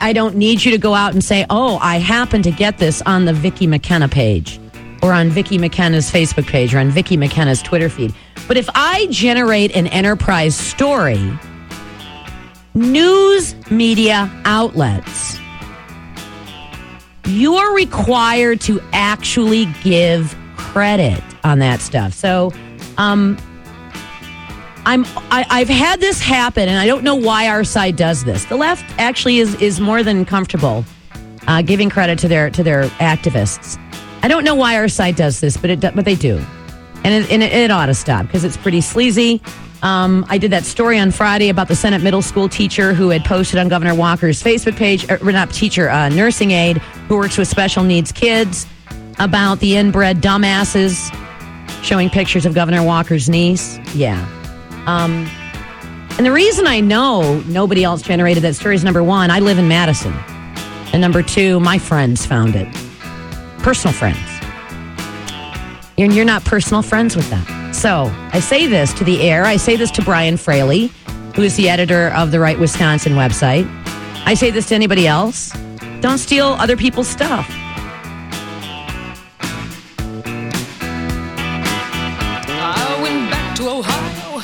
I don't need you to go out and say, "Oh, I happen to get this on the Vicki McKenna page." Or on Vicki McKenna's Facebook page or on Vicki McKenna's Twitter feed. But if I generate an enterprise story, news media outlets, you're required to actually give credit on that stuff. So, um, I'm I, I've had this happen, and I don't know why our side does this. The left actually is is more than comfortable uh, giving credit to their to their activists. I don't know why our side does this, but it but they do, and it, and it, it ought to stop because it's pretty sleazy. Um, I did that story on Friday about the Sennett middle school teacher who had posted on Governor Walker's Facebook page, or not teacher, uh, nursing aide who works with special needs kids about the inbred dumbasses showing pictures of Governor Walker's niece. Yeah. Um, and the reason I know nobody else generated that story is number one, I live in Madison. And number two, my friends found it. Personal friends. And you're not personal friends with them. So I say this to the air. I say this to Brian Fraley, who is the editor of the Right Wisconsin website. I say this to anybody else. Don't steal other people's stuff. To Ohio,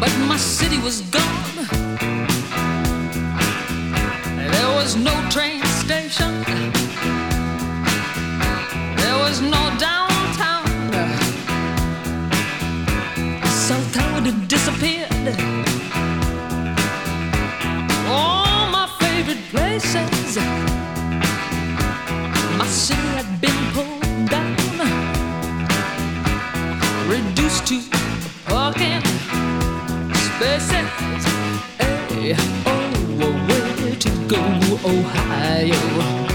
but my city was gone. There was no train station, there was no downtown. South had disappeared. All my favorite places, my city had been pulled reduced to parking spaces. Hey, oh, oh where to go, Ohio?